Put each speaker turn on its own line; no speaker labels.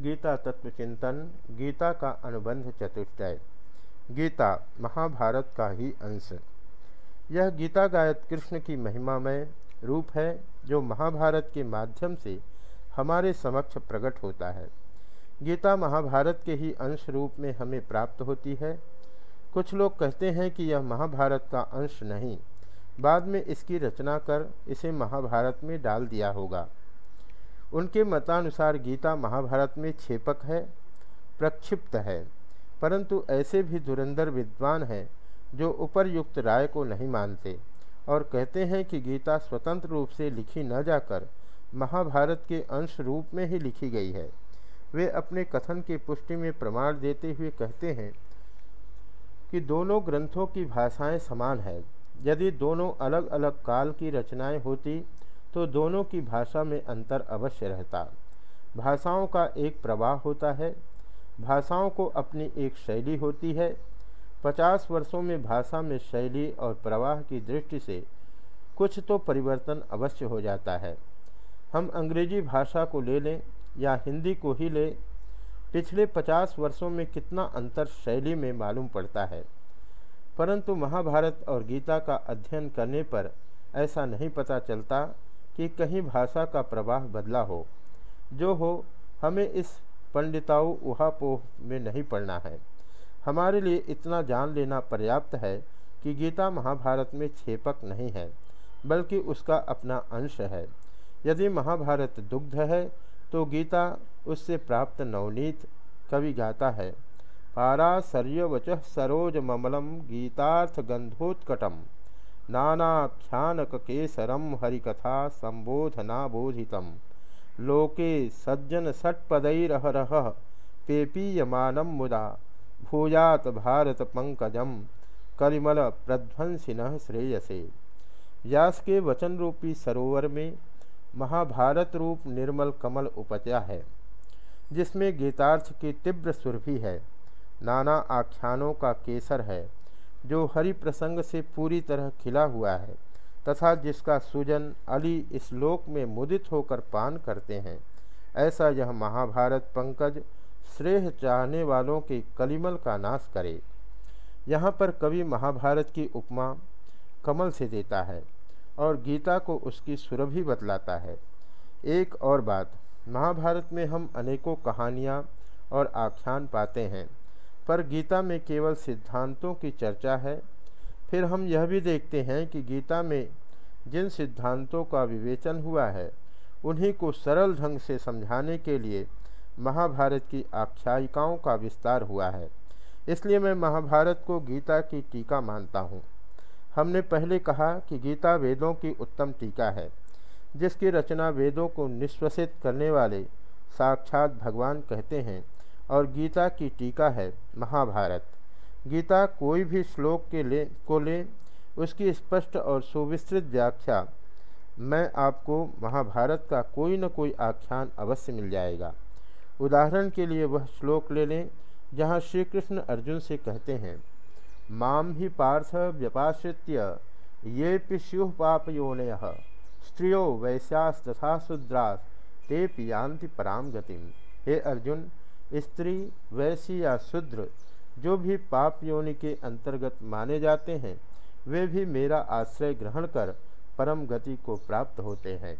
गीता तत्व चिंतन, गीता का अनुबंध चतुष्टय। गीता, महाभारत का ही अंश। यह गीता गायत कृष्ण की महिमामय रूप है, जो महाभारत के माध्यम से हमारे समक्ष प्रकट होता है। गीता महाभारत के ही अंश रूप में हमें प्राप्त होती है। कुछ लोग कहते हैं कि यह महाभारत का अंश नहीं। बाद में इसकी रचना कर इसे महाभारत में डाल दिया होगा। उनके मतानुसार गीता महाभारत में छेपक है, प्रक्षिप्त है, परंतु ऐसे भी धुरंधर विद्वान हैं जो उपरयुक्त राय को नहीं मानते और कहते हैं कि गीता स्वतंत्र रूप से लिखी न जाकर महाभारत के अंश रूप में ही लिखी गई है। वे अपने कथन की पुष्टि में प्रमाण देते हुए कहते हैं कि दोनों ग्रंथों की भाषाएँ समान है। यदि दोनों अलग अलग काल की रचनाएँ होती तो दोनों की भाषा में अंतर अवश्य रहता। भाषाओं का एक प्रवाह होता है। भाषाओं को अपनी एक शैली होती है। पचास वर्षों में भाषा में शैली और प्रवाह की दृष्टि से कुछ तो परिवर्तन अवश्य हो जाता है। हम अंग्रेज़ी भाषा को ले लें या हिंदी को ही लें, पिछले पचास वर्षों में कितना अंतर शैली में मालूम पड़ता है। परंतु महाभारत और गीता का अध्ययन करने पर ऐसा नहीं पता चलता कि कहीं भाषा का प्रवाह बदला हो। जो हो, हमें इस पंडिताऊ उहापोह में नहीं पड़ना है। हमारे लिए इतना जान लेना पर्याप्त है कि गीता महाभारत में छेपक नहीं है, बल्कि उसका अपना अंश है। यदि महाभारत दुग्ध है तो गीता उससे प्राप्त नवनीत कवि गाता है। पाराशर्यवच सरोज ममलम गीतार्थ गंधोत्कटम नानाख्यानकेसरम हरिकथा संबोधनाबोधित। लोके सज्जन षट्पदैरहरह पेपीयमान मुदा भूयात भारत पंकजम कलिमल प्रध्वंसिन श्रेयसे। व्यास के वचन रूपी सरोवर में महाभारत रूप निर्मल कमल उपजा है, जिसमें गीतार्थ की तीव्र सुरभि है। नाना आख्यानों का केसर है। जो हरि प्रसंग से पूरी तरह खिला हुआ है, तथा जिसका सूजन अली इस लोक में मुदित होकर पान करते हैं, ऐसा यह महाभारत पंकज श्रेय चाहने वालों के कलिमल का नाश करे। यहाँ पर कवि महाभारत की उपमा कमल से देता है और गीता को उसकी सुरभि बतलाता है। एक और बात, महाभारत में हम अनेकों कहानियाँ और आख्यान पाते हैं। पर गीता में केवल सिद्धांतों की चर्चा है। फिर हम यह भी देखते हैं कि गीता में जिन सिद्धांतों का विवेचन हुआ है, उन्हीं को सरल ढंग से समझाने के लिए महाभारत की आख्यायिकाओं का विस्तार हुआ है। इसलिए मैं महाभारत को गीता की टीका मानता हूँ। हमने पहले कहा कि गीता वेदों की उत्तम टीका है, जिसकी रचना वेदों को निश्वसित करने वाले साक्षात भगवान कहते हैं। और गीता की टीका है महाभारत। गीता कोई भी श्लोक के ले, को ले, उसकी स्पष्ट और सुविस्तृत व्याख्या, मैं आपको महाभारत का कोई न कोई आख्यान अवश्य मिल जाएगा। उदाहरण के लिए वह श्लोक ले लें, जहाँ श्री कृष्ण अर्जुन से कहते हैं माम ही पार्थ व्यपाश्रित्य, ये पिश्यु पापयोनय स्त्रियो वैश्यास तथा शुद्रास ते पियांति पराम गतिम। हे अर्जुन स्त्री, वैश्य या शूद्र, जो भी पाप योनि के अंतर्गत माने जाते हैं, वे भी मेरा आश्रय ग्रहण कर परम गति को प्राप्त होते हैं।